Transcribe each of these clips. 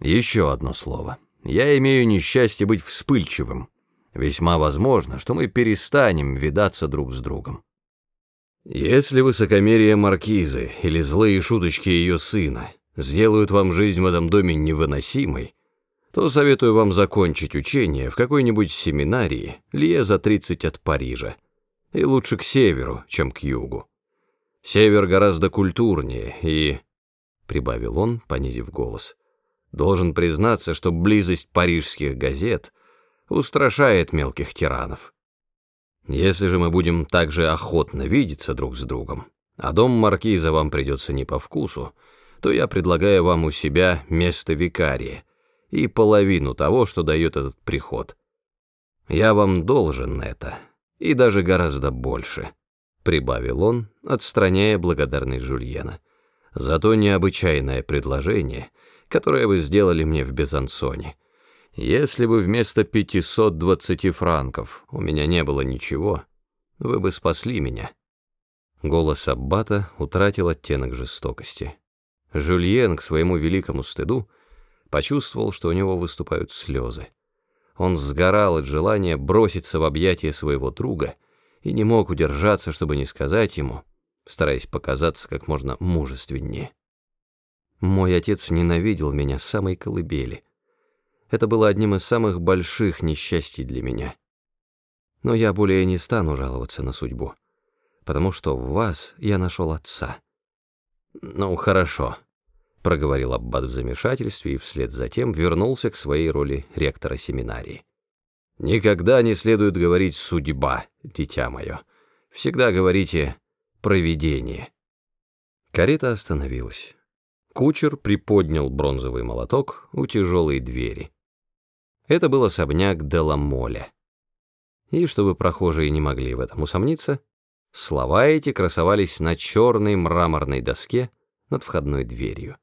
Еще одно слово. Я имею несчастье быть вспыльчивым. Весьма возможно, что мы перестанем видаться друг с другом. Если высокомерие маркизы или злые шуточки ее сына сделают вам жизнь в этом доме невыносимой, то советую вам закончить учение в какой-нибудь семинарии, лье за 30 от Парижа, и лучше к северу, чем к югу. Север гораздо культурнее и, — прибавил он, понизив голос, — должен признаться, что близость парижских газет устрашает мелких тиранов. Если же мы будем так же охотно видеться друг с другом, а дом маркиза вам придется не по вкусу, то я предлагаю вам у себя место викария и половину того, что дает этот приход. Я вам должен это, и даже гораздо больше», — прибавил он, отстраняя благодарность Жульена. «За то необычайное предложение, которое вы сделали мне в Безансоне. Если бы вместо 520 франков у меня не было ничего, вы бы спасли меня». Голос Аббата утратил оттенок жестокости. Жюльен, к своему великому стыду, почувствовал, что у него выступают слезы. Он сгорал от желания броситься в объятия своего друга и не мог удержаться, чтобы не сказать ему, стараясь показаться как можно мужественнее. Мой отец ненавидел меня с самой колыбели. Это было одним из самых больших несчастий для меня. Но я более не стану жаловаться на судьбу, потому что в вас я нашел отца. Ну, хорошо проговорил Аббат в замешательстве и вслед за тем вернулся к своей роли ректора семинарии. «Никогда не следует говорить «судьба», дитя мое. Всегда говорите «провидение». Карета остановилась. Кучер приподнял бронзовый молоток у тяжелой двери. Это был особняк Деламоля. И чтобы прохожие не могли в этом усомниться, слова эти красовались на черной мраморной доске над входной дверью.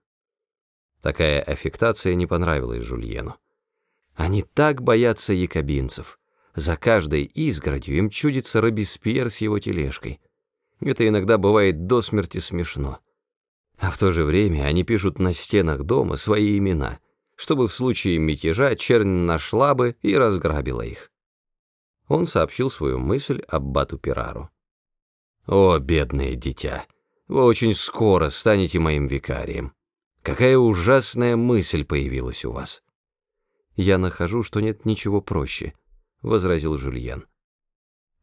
Такая аффектация не понравилась Жульену. Они так боятся якобинцев. За каждой изгородью им чудится Робеспьер с его тележкой. Это иногда бывает до смерти смешно. А в то же время они пишут на стенах дома свои имена, чтобы в случае мятежа чернь нашла бы и разграбила их. Он сообщил свою мысль Аббату Пирару. «О, бедное дитя, вы очень скоро станете моим викарием. Какая ужасная мысль появилась у вас. Я нахожу, что нет ничего проще, возразил Жюльен.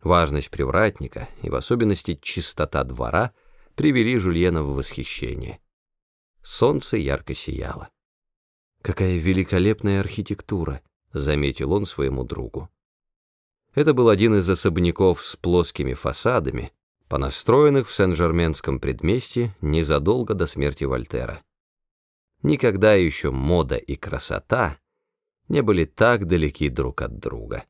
Важность привратника и в особенности чистота двора привели Жюльена в восхищение. Солнце ярко сияло. Какая великолепная архитектура, заметил он своему другу. Это был один из особняков с плоскими фасадами, понастроенных в Сен-Жерменском предместье незадолго до смерти Вольтера. Никогда еще мода и красота не были так далеки друг от друга.